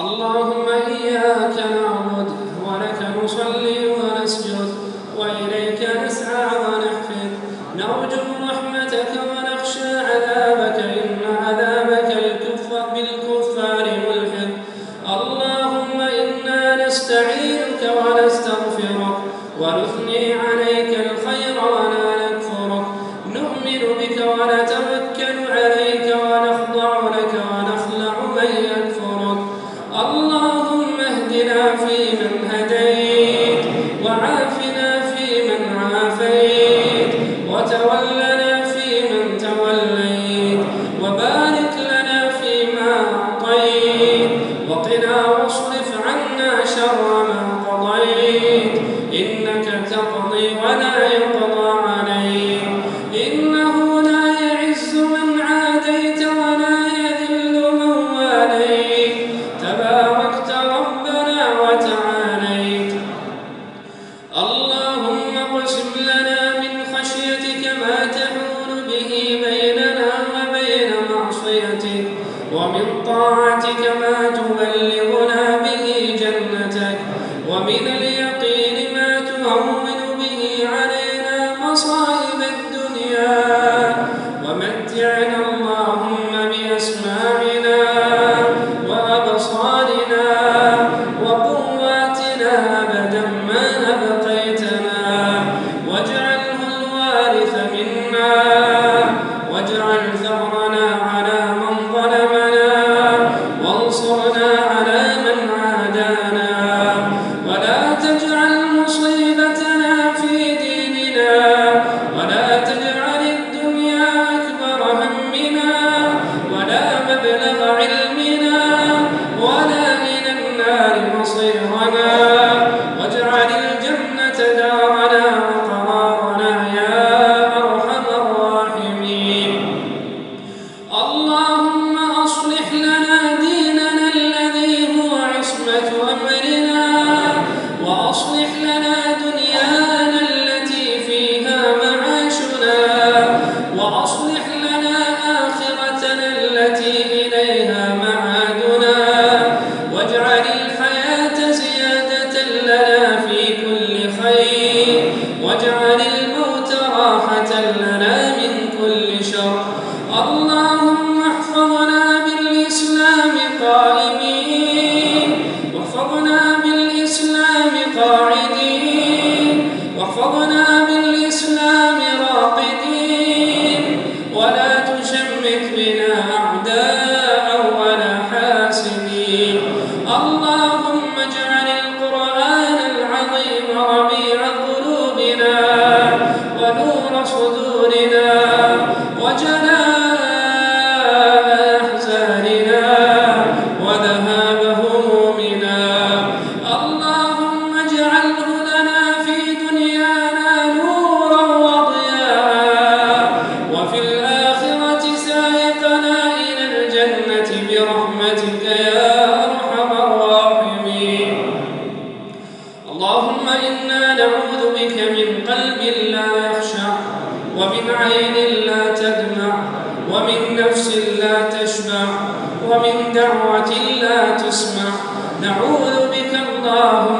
اللهم إياك نعبد ولك نصلي ونسجد وإليك 不过呢 نعوذ بك اللهم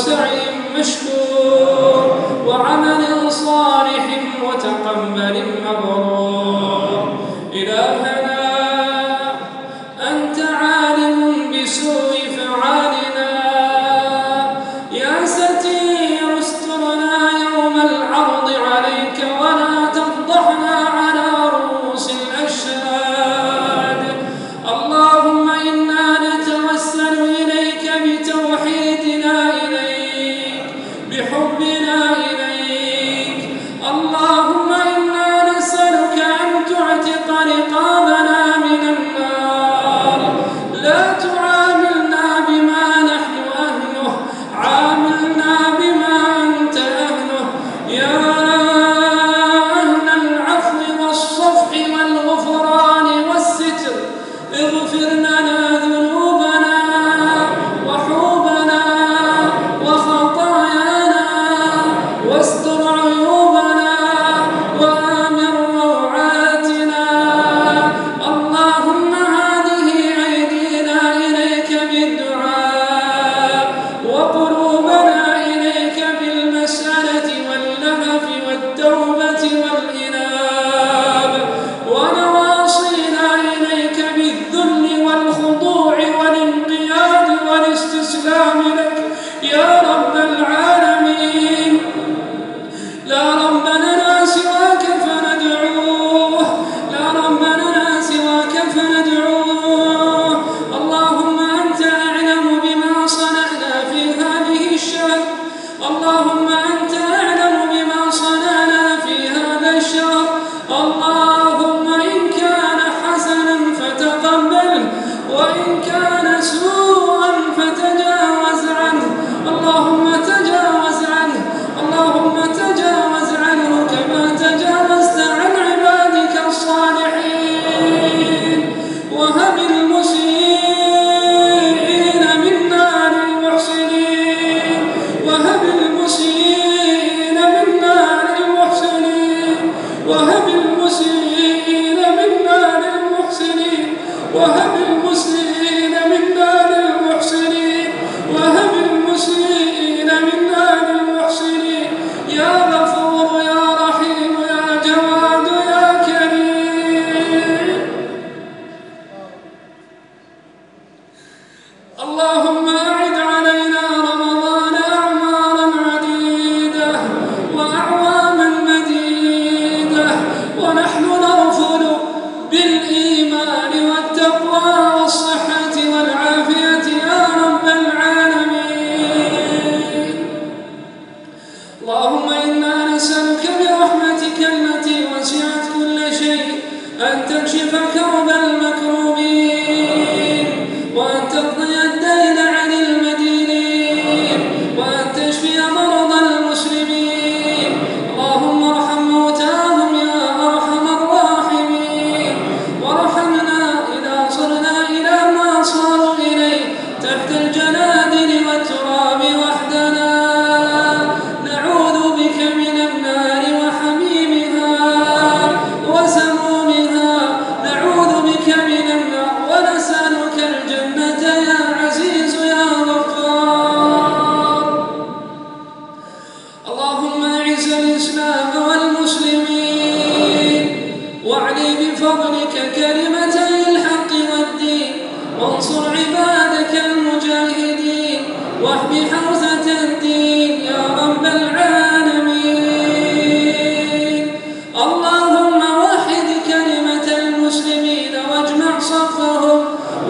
عدوك وعدوهم وهبنا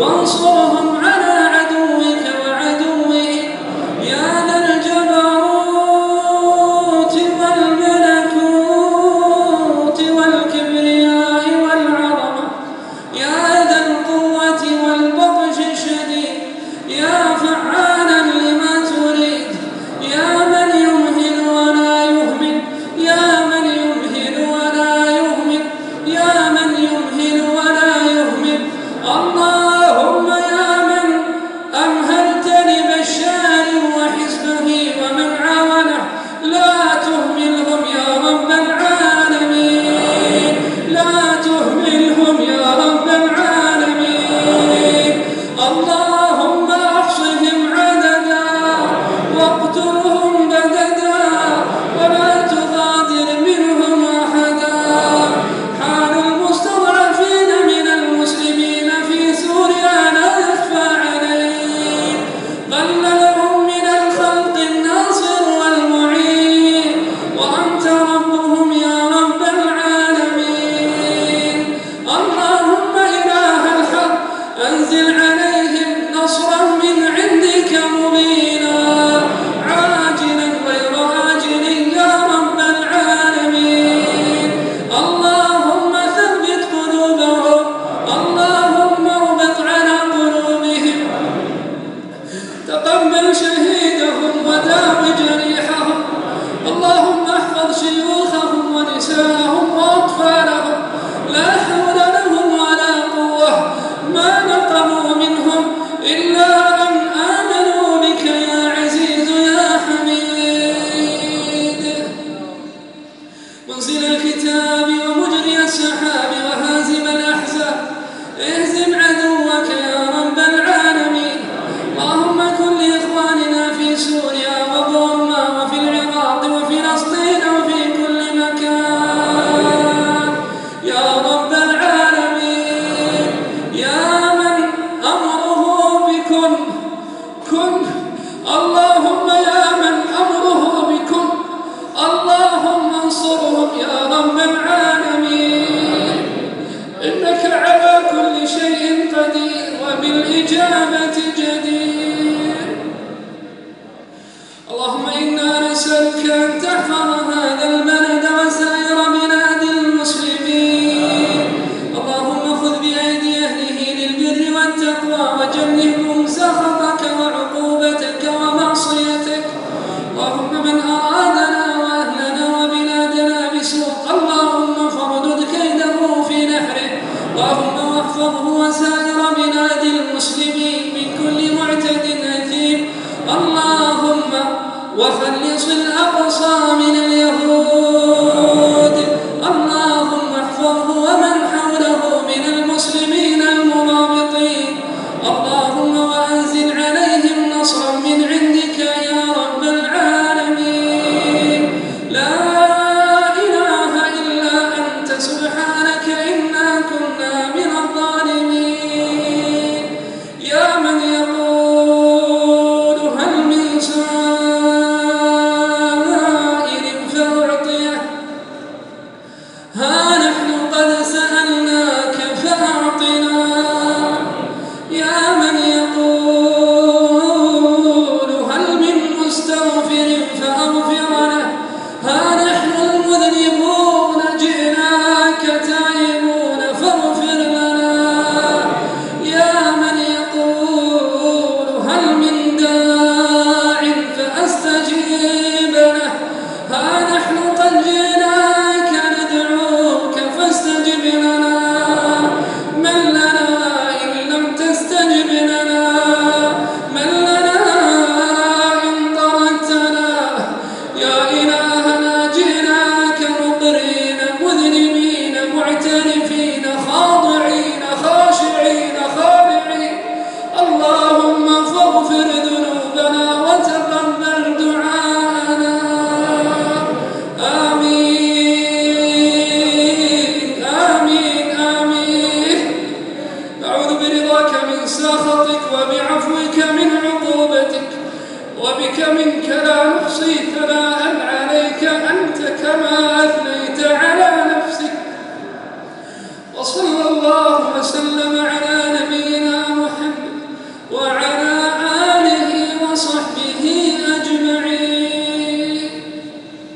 Once upon Allah Oh, Allah بك منك لا نحصي.